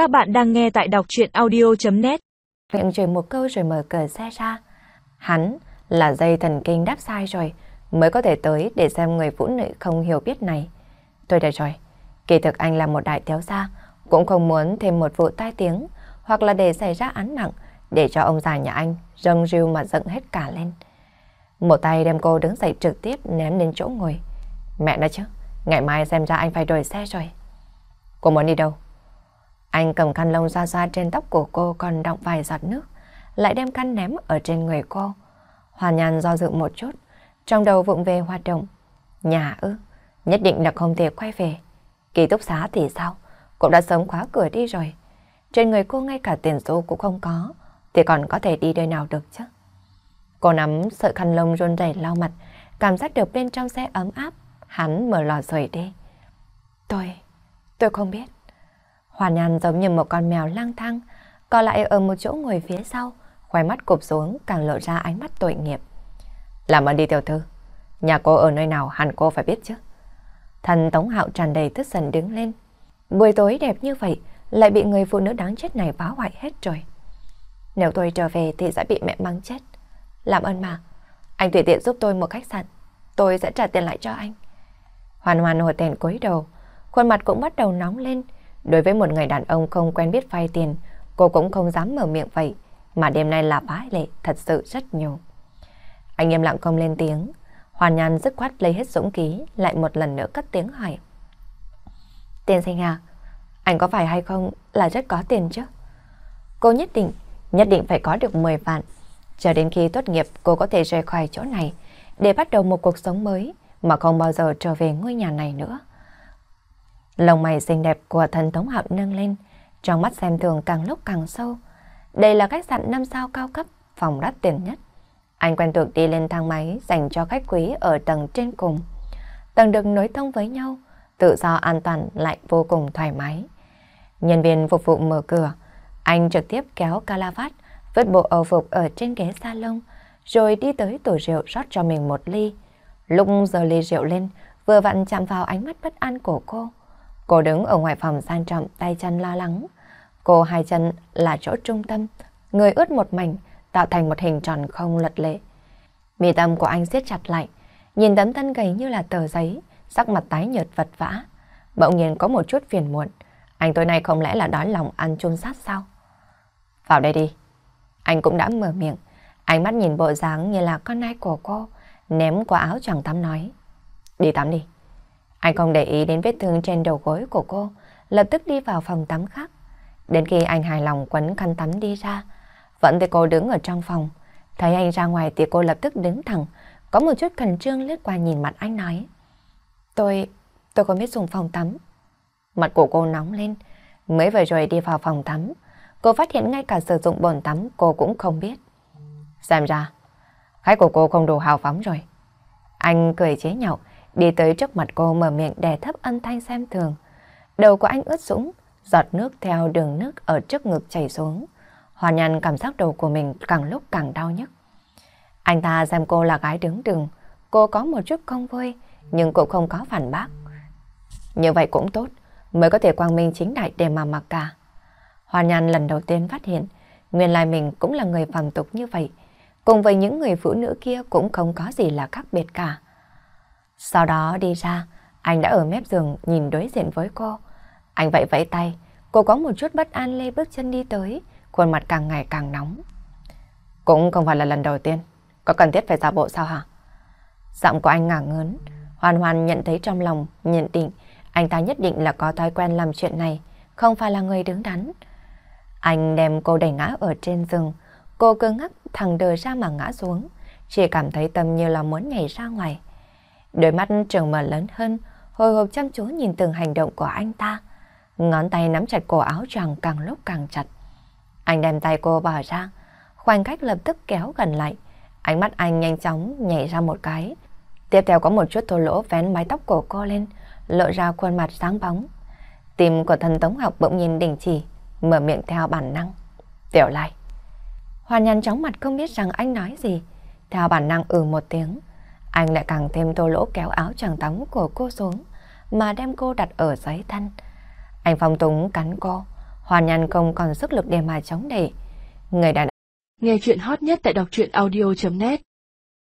Các bạn đang nghe tại đọc chuyện audio.net Miệng chửi một câu rồi mở cửa xe ra. Hắn là dây thần kinh đáp sai rồi, mới có thể tới để xem người phụ nữ không hiểu biết này. Tôi đã rồi, kỳ thực anh là một đại thiếu gia, cũng không muốn thêm một vụ tai tiếng, hoặc là để xảy ra án nặng, để cho ông già nhà anh râng rêu mà giận hết cả lên. Một tay đem cô đứng dậy trực tiếp ném lên chỗ ngồi. Mẹ nói chứ, ngày mai xem ra anh phải đổi xe rồi. Cô muốn đi đâu? Anh cầm khăn lông ra ra trên tóc của cô còn đọng vài giọt nước, lại đem khăn ném ở trên người cô. Hoàn nhàn do dự một chút, trong đầu vụng về hoạt động. Nhà ư, nhất định là không thể quay về. Ký túc xá thì sao? Cũng đã sớm khóa cửa đi rồi. Trên người cô ngay cả tiền xu cũng không có, thì còn có thể đi nơi nào được chứ? Cô nắm sợi khăn lông run rẩy lau mặt, cảm giác được bên trong xe ấm áp, hắn mở lò rời đi. Tôi, tôi không biết. Hoàn Nhan giống như một con mèo lang thang, còn lại ở một chỗ ngồi phía sau, khoai mắt cụp xuống càng lộ ra ánh mắt tội nghiệp. Làm ơn đi tiểu thư, nhà cô ở nơi nào hẳn cô phải biết chứ. Thần Tống Hạo tràn đầy tức giận đứng lên. Buổi tối đẹp như vậy, lại bị người phụ nữ đáng chết này phá hoại hết rồi. Nếu tôi trở về thì sẽ bị mẹ mắng chết. Làm ơn mà, anh tùy tiện giúp tôi một khách sạn, tôi sẽ trả tiền lại cho anh. Hoàn hoàn hồi tiền cúi đầu, khuôn mặt cũng bắt đầu nóng lên. Đối với một người đàn ông không quen biết vay tiền, cô cũng không dám mở miệng vậy, mà đêm nay là phá lệ thật sự rất nhiều. Anh im lặng không lên tiếng, Hoàn Nhan dứt khoát lấy hết dũng khí, lại một lần nữa cất tiếng hỏi. Tiền sinh à, anh có phải hay không là rất có tiền chứ? Cô nhất định, nhất định phải có được 10 vạn. Chờ đến khi tốt nghiệp cô có thể rời khỏi chỗ này để bắt đầu một cuộc sống mới mà không bao giờ trở về ngôi nhà này nữa lòng mày xinh đẹp của thần Tống Hạo nâng lên, trong mắt xem thường càng lúc càng sâu. Đây là khách sạn 5 sao cao cấp, phòng đắt tiền nhất. Anh quen thuộc đi lên thang máy dành cho khách quý ở tầng trên cùng. Tầng được nối thông với nhau, tự do an toàn lại vô cùng thoải mái. Nhân viên phục vụ mở cửa, anh trực tiếp kéo calavat, vứt bộ âu phục ở trên ghế salon, rồi đi tới tủ rượu rót cho mình một ly. Lúc giờ ly rượu lên, vừa vặn chạm vào ánh mắt bất an của cô. Cô đứng ở ngoài phòng sang trọng tay chân lo lắng. Cô hai chân là chỗ trung tâm, người ướt một mảnh, tạo thành một hình tròn không lật lệ. Mì tâm của anh siết chặt lại, nhìn tấm thân gầy như là tờ giấy, sắc mặt tái nhợt vật vã. Bỗng nhiên có một chút phiền muộn. Anh tối nay không lẽ là đói lòng ăn chôn sát sao? Vào đây đi. Anh cũng đã mở miệng. Ánh mắt nhìn bộ dáng như là con nai của cô, ném qua áo choàng tắm nói. Đi tắm đi. Anh không để ý đến vết thương trên đầu gối của cô, lập tức đi vào phòng tắm khác. Đến khi anh hài lòng quấn khăn tắm đi ra, vẫn thấy cô đứng ở trong phòng. Thấy anh ra ngoài thì cô lập tức đứng thẳng, có một chút khẩn trương lướt qua nhìn mặt anh nói. Tôi, tôi không biết dùng phòng tắm. Mặt của cô nóng lên, mới vừa rồi đi vào phòng tắm. Cô phát hiện ngay cả sử dụng bồn tắm cô cũng không biết. Xem ra, khách của cô không đủ hào phóng rồi. Anh cười chế nhạo, đi tới trước mặt cô mở miệng đè thấp âm thanh xem thường. Đầu của anh ướt sũng, giọt nước theo đường nước ở trước ngực chảy xuống. hòa nhàn cảm giác đầu của mình càng lúc càng đau nhức. Anh ta xem cô là gái đứng đường, cô có một chút không vui, nhưng cũng không có phản bác. Như vậy cũng tốt, mới có thể quang minh chính đại để mà mặc cả. hòa nhàn lần đầu tiên phát hiện, nguyên lai mình cũng là người phàm tục như vậy, cùng với những người phụ nữ kia cũng không có gì là khác biệt cả. Sau đó đi ra, anh đã ở mép giường nhìn đối diện với cô. Anh vẫy vẫy tay, cô có một chút bất an lê bước chân đi tới, khuôn mặt càng ngày càng nóng. Cũng không phải là lần đầu tiên, có cần thiết phải giả bộ sao hả? Giọng của anh ngả ngớn, hoàn hoàn nhận thấy trong lòng, nhận định anh ta nhất định là có thói quen làm chuyện này, không phải là người đứng đắn. Anh đem cô đẩy ngã ở trên giường, cô cứ ngắc thẳng đờ ra mà ngã xuống, chỉ cảm thấy tâm như là muốn nhảy ra ngoài. Đôi mắt trừng mở lớn hơn, hồi hộp chăm chú nhìn từng hành động của anh ta. Ngón tay nắm chặt cổ áo chàng càng lúc càng chặt. Anh đem tay cô bỏ ra, khoảng cách lập tức kéo gần lại. Ánh mắt anh nhanh chóng nhảy ra một cái. Tiếp theo có một chút thô lỗ vén mái tóc của cô lên, lộ ra khuôn mặt sáng bóng. Tim của thần Tống Học bỗng nhìn đình chỉ, mở miệng theo bản năng. Tiểu lại. Hoàn nhăn chóng mặt không biết rằng anh nói gì. Theo bản năng ừ một tiếng. Anh lại càng thêm thô lỗ kéo áo choàng tắm của cô xuống, mà đem cô đặt ở giấy thân. Anh phong túng cắn cô, Hoàn Nhan không còn sức lực để mà chống đẩy. Người đàn Nghe chuyện hot nhất tại đọc truyện audio.net